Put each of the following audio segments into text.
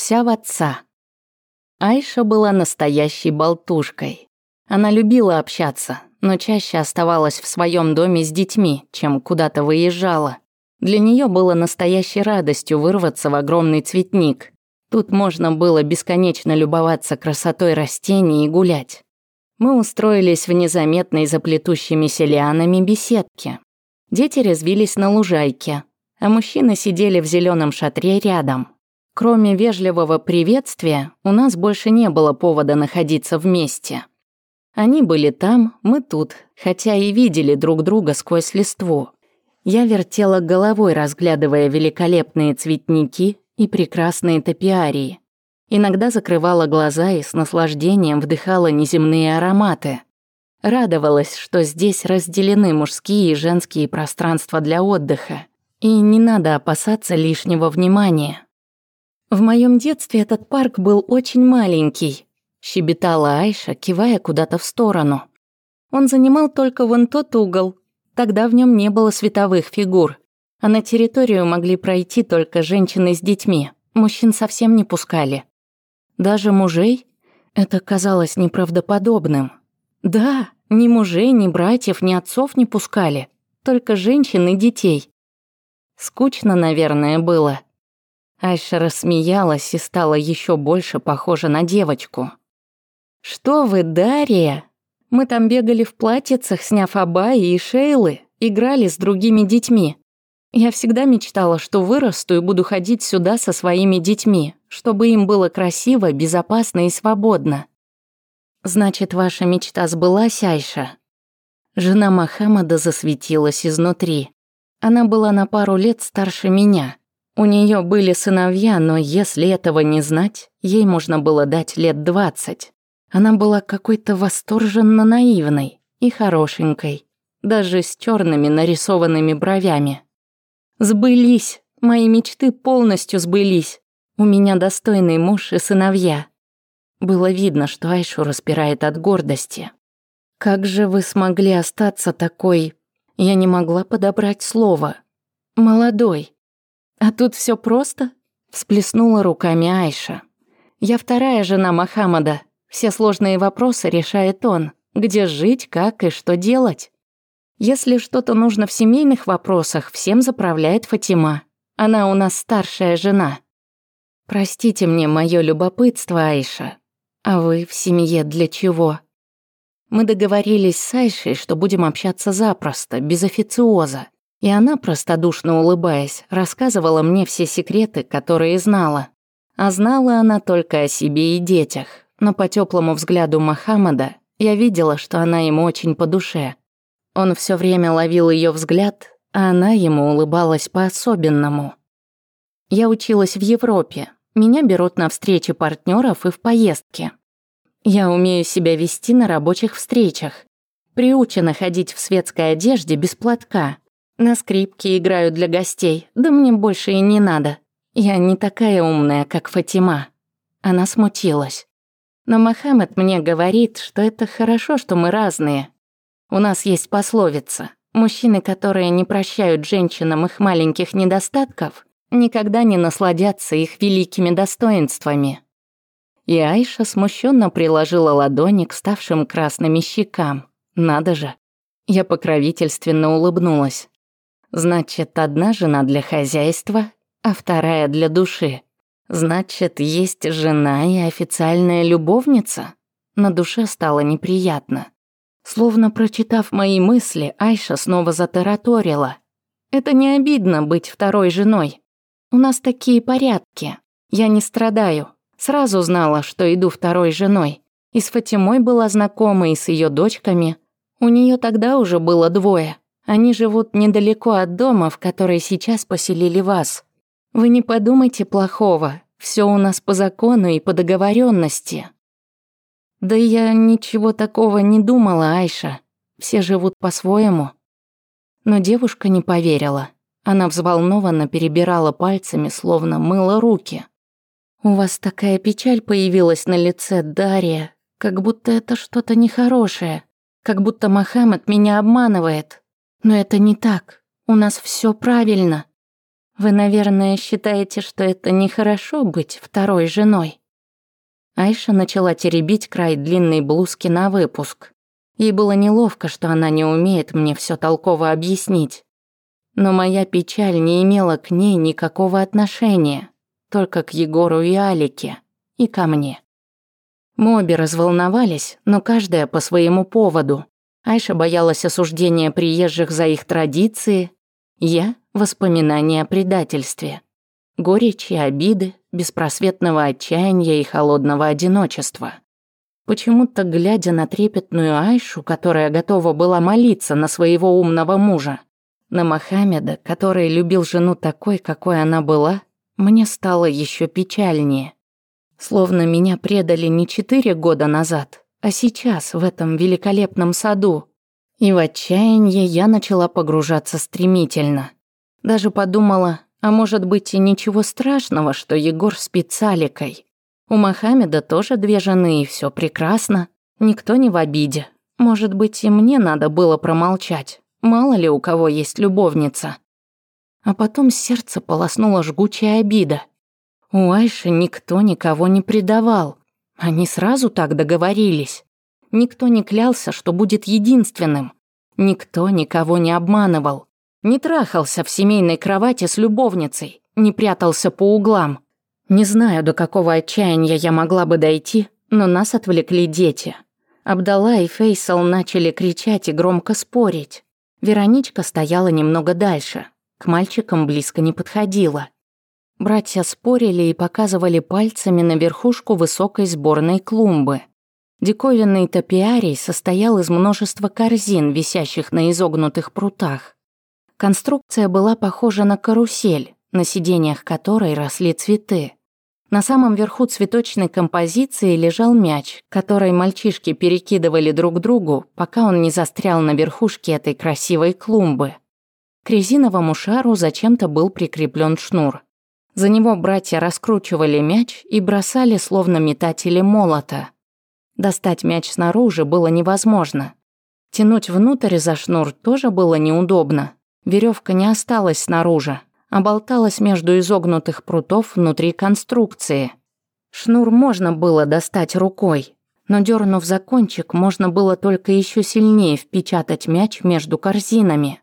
вся в отца. Айша была настоящей болтушкой. Она любила общаться, но чаще оставалась в своем доме с детьми, чем куда-то выезжала. Для нее было настоящей радостью вырваться в огромный цветник. Тут можно было бесконечно любоваться красотой растений и гулять. Мы устроились в незаметной за плетущимися лианами беседке. Дети резвились на лужайке, а мужчины сидели в зеленом шатре рядом. Кроме вежливого приветствия, у нас больше не было повода находиться вместе. Они были там, мы тут, хотя и видели друг друга сквозь листву. Я вертела головой, разглядывая великолепные цветники и прекрасные топиарии. Иногда закрывала глаза и с наслаждением вдыхала неземные ароматы. Радовалась, что здесь разделены мужские и женские пространства для отдыха, и не надо опасаться лишнего внимания. «В моем детстве этот парк был очень маленький», — щебетала Айша, кивая куда-то в сторону. «Он занимал только вон тот угол. Тогда в нем не было световых фигур, а на территорию могли пройти только женщины с детьми. Мужчин совсем не пускали. Даже мужей? Это казалось неправдоподобным. Да, ни мужей, ни братьев, ни отцов не пускали. Только женщин и детей. Скучно, наверное, было». Айша рассмеялась и стала еще больше похожа на девочку. «Что вы, Дарья? Мы там бегали в платьицах, сняв Абаи и Шейлы, играли с другими детьми. Я всегда мечтала, что вырасту и буду ходить сюда со своими детьми, чтобы им было красиво, безопасно и свободно». «Значит, ваша мечта сбылась, Айша?» Жена Мохаммада засветилась изнутри. Она была на пару лет старше меня – у нее были сыновья, но если этого не знать, ей можно было дать лет двадцать. Она была какой-то восторженно наивной и хорошенькой, даже с черными нарисованными бровями. «Сбылись! Мои мечты полностью сбылись! У меня достойный муж и сыновья!» Было видно, что Айшу распирает от гордости. «Как же вы смогли остаться такой...» Я не могла подобрать слово. «Молодой. А тут все просто?» Всплеснула руками Айша. «Я вторая жена Мохаммада. Все сложные вопросы решает он. Где жить, как и что делать?» Если что-то нужно в семейных вопросах, всем заправляет Фатима. Она у нас старшая жена. Простите мне мое любопытство, Айша. А вы в семье для чего? Мы договорились с Айшей, что будем общаться запросто, без официоза. И она, простодушно улыбаясь, рассказывала мне все секреты, которые знала. А знала она только о себе и детях, но по теплому взгляду Мохаммада я видела, что она ему очень по душе. Он все время ловил ее взгляд, а она ему улыбалась по-особенному. Я училась в Европе. Меня берут на встречи партнеров и в поездке. Я умею себя вести на рабочих встречах. Приучена ходить в светской одежде без платка, на скрипке играю для гостей, да мне больше и не надо. Я не такая умная, как Фатима». Она смутилась. «Но Мохаммед мне говорит, что это хорошо, что мы разные. У нас есть пословица. Мужчины, которые не прощают женщинам их маленьких недостатков, никогда не насладятся их великими достоинствами». И Айша смущенно приложила ладони к ставшим красными щекам. Надо же. Я покровительственно улыбнулась. Значит, одна жена для хозяйства, а вторая для души. Значит, есть жена и официальная любовница? На душе стало неприятно. Словно прочитав мои мысли, Айша снова затараторила. «Это не обидно быть второй женой. У нас такие порядки. Я не страдаю. Сразу знала, что иду второй женой. И с Фатимой была знакома, и с ее дочками. У нее тогда уже было двое. Они живут недалеко от дома, в который сейчас поселили вас. Вы не подумайте плохого. Все у нас по закону и по договоренности. Да я ничего такого не думала, Айша. Все живут по-своему. Но девушка не поверила. Она взволнованно перебирала пальцами, словно мыла руки. «У вас такая печаль появилась на лице, Дарья, как будто это что-то нехорошее, как будто Мохаммед меня обманывает. Но это не так. У нас все правильно. Вы, наверное, считаете, что это нехорошо быть второй женой. Айша начала теребить край длинной блузки на выпуск. Ей было неловко, что она не умеет мне все толково объяснить. Но моя печаль не имела к ней никакого отношения, только к Егору и Алике, и ко мне. Мы обе разволновались, но каждая по своему поводу – Айша боялась осуждения приезжих за их традиции, я — воспоминания о предательстве. Горечь и обиды, беспросветного отчаяния и холодного одиночества. Почему-то, глядя на трепетную Айшу, которая готова была молиться на своего умного мужа, на Мохаммеда, который любил жену такой, какой она была, мне стало еще печальнее. Словно меня предали не четыре года назад, а сейчас в этом великолепном саду. И в отчаянии я начала погружаться стремительно. Даже подумала, а может быть и ничего страшного, что Егор спит с Аликой. У Мохаммеда тоже две жены, и все прекрасно. Никто не в обиде. Может быть, и мне надо было промолчать. Мало ли у кого есть любовница. А потом сердце полоснула жгучая обида. У Айши никто никого не предавал. Они сразу так договорились. Никто не клялся, что будет единственным. Никто никого не обманывал. Не трахался в семейной кровати с любовницей, не прятался по углам. Не знаю, до какого отчаяния я могла бы дойти, но нас отвлекли дети. Абдала и Фейсал начали кричать и громко спорить. Вероничка стояла немного дальше, к мальчикам близко не подходила. Братья спорили и показывали пальцами на верхушку высокой сборной клумбы. Диковинный топиарий состоял из множества корзин, висящих на изогнутых прутах. Конструкция была похожа на карусель, на сиденьях которой росли цветы. На самом верху цветочной композиции лежал мяч, который мальчишки перекидывали друг другу, пока он не застрял на верхушке этой красивой клумбы. К резиновому шару зачем-то был прикреплен шнур – за него братья раскручивали мяч и бросали, словно метатели молота. Достать мяч снаружи было невозможно. Тянуть внутрь за шнур тоже было неудобно. Веревка не осталась снаружи, а болталась между изогнутых прутов внутри конструкции. Шнур можно было достать рукой, но дернув за кончик, можно было только еще сильнее впечатать мяч между корзинами.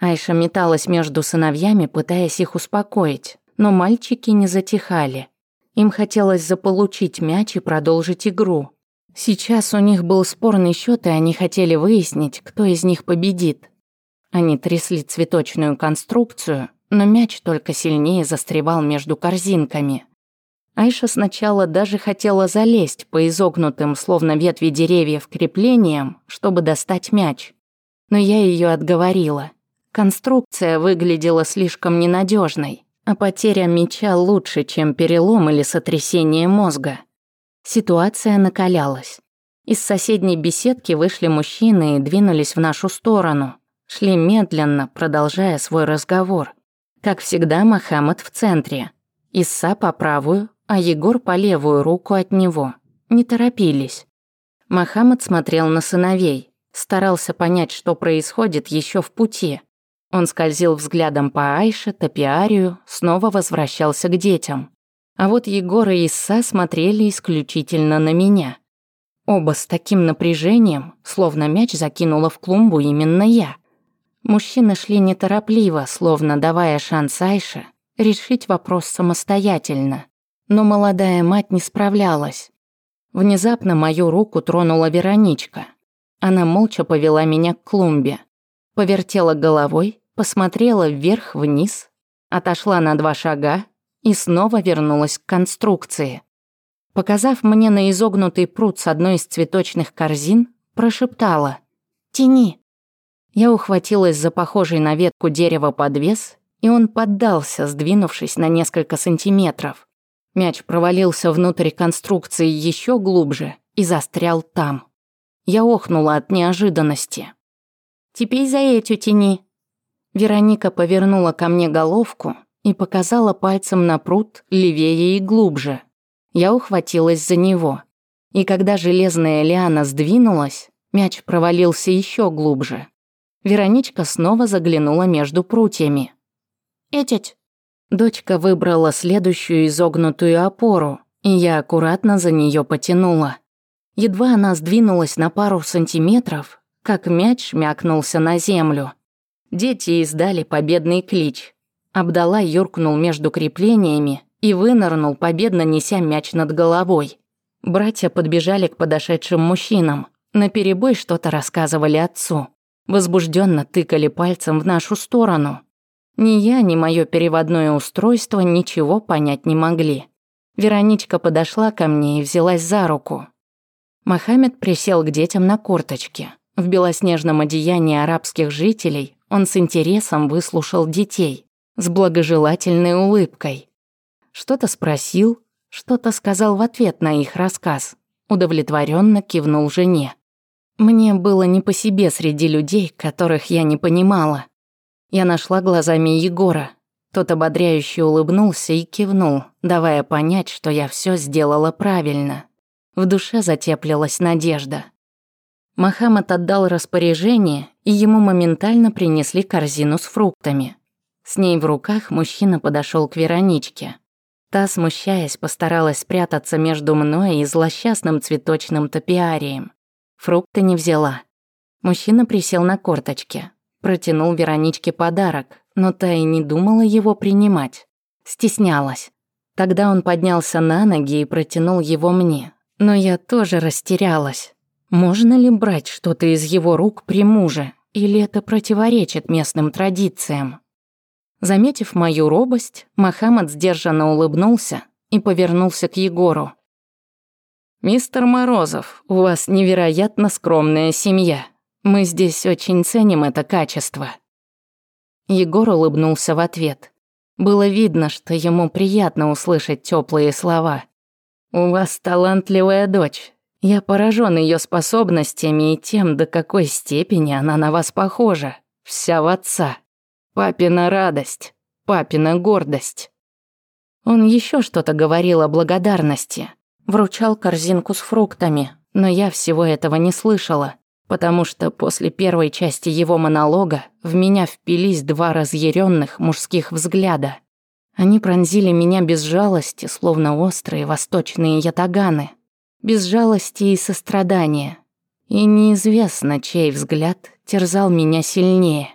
Айша металась между сыновьями, пытаясь их успокоить но мальчики не затихали. Им хотелось заполучить мяч и продолжить игру. Сейчас у них был спорный счет, и они хотели выяснить, кто из них победит. Они трясли цветочную конструкцию, но мяч только сильнее застревал между корзинками. Айша сначала даже хотела залезть по изогнутым, словно ветви деревьев, креплениям, чтобы достать мяч. Но я ее отговорила. Конструкция выглядела слишком ненадежной а потеря меча лучше, чем перелом или сотрясение мозга. Ситуация накалялась. Из соседней беседки вышли мужчины и двинулись в нашу сторону. Шли медленно, продолжая свой разговор. Как всегда, Махамад в центре. Исса по правую, а Егор по левую руку от него. Не торопились. Махамад смотрел на сыновей, старался понять, что происходит еще в пути, он скользил взглядом по Айше, Топиарию, снова возвращался к детям. А вот Егор и Исса смотрели исключительно на меня. Оба с таким напряжением, словно мяч закинула в клумбу именно я. Мужчины шли неторопливо, словно давая шанс Айше решить вопрос самостоятельно. Но молодая мать не справлялась. Внезапно мою руку тронула Вероничка. Она молча повела меня к клумбе. Повертела головой, посмотрела вверх-вниз, отошла на два шага и снова вернулась к конструкции. Показав мне на изогнутый пруд с одной из цветочных корзин, прошептала «Тяни». Я ухватилась за похожий на ветку дерева подвес, и он поддался, сдвинувшись на несколько сантиметров. Мяч провалился внутрь конструкции еще глубже и застрял там. Я охнула от неожиданности. «Теперь за эту тени. Вероника повернула ко мне головку и показала пальцем на пруд левее и глубже. Я ухватилась за него. И когда железная лиана сдвинулась, мяч провалился еще глубже. Вероничка снова заглянула между прутьями. «Этять!» Дочка выбрала следующую изогнутую опору, и я аккуратно за нее потянула. Едва она сдвинулась на пару сантиметров, как мяч мякнулся на землю – Дети издали победный клич. Абдала юркнул между креплениями и вынырнул, победно неся мяч над головой. Братья подбежали к подошедшим мужчинам, наперебой что-то рассказывали отцу. Возбужденно тыкали пальцем в нашу сторону. Ни я, ни мое переводное устройство ничего понять не могли. Вероничка подошла ко мне и взялась за руку. Мохаммед присел к детям на корточке. В белоснежном одеянии арабских жителей он с интересом выслушал детей, с благожелательной улыбкой. Что-то спросил, что-то сказал в ответ на их рассказ. Удовлетворенно кивнул жене. Мне было не по себе среди людей, которых я не понимала. Я нашла глазами Егора. Тот ободряюще улыбнулся и кивнул, давая понять, что я все сделала правильно. В душе затеплилась надежда. Мохаммед отдал распоряжение, и ему моментально принесли корзину с фруктами. С ней в руках мужчина подошел к Вероничке. Та, смущаясь, постаралась спрятаться между мной и злосчастным цветочным топиарием. Фрукты не взяла. Мужчина присел на корточки, протянул Вероничке подарок, но та и не думала его принимать. Стеснялась. Тогда он поднялся на ноги и протянул его мне, но я тоже растерялась. Можно ли брать что-то из его рук при муже, или это противоречит местным традициям? Заметив мою робость, Махамад сдержанно улыбнулся и повернулся к Егору. «Мистер Морозов, у вас невероятно скромная семья. Мы здесь очень ценим это качество». Егор улыбнулся в ответ. Было видно, что ему приятно услышать теплые слова. «У вас талантливая дочь, я поражен ее способностями и тем, до какой степени она на вас похожа. Вся в отца. Папина радость, папина гордость. Он еще что-то говорил о благодарности. Вручал корзинку с фруктами, но я всего этого не слышала, потому что после первой части его монолога в меня впились два разъяренных мужских взгляда. Они пронзили меня без жалости, словно острые восточные ятаганы – без жалости и сострадания. И неизвестно, чей взгляд терзал меня сильнее.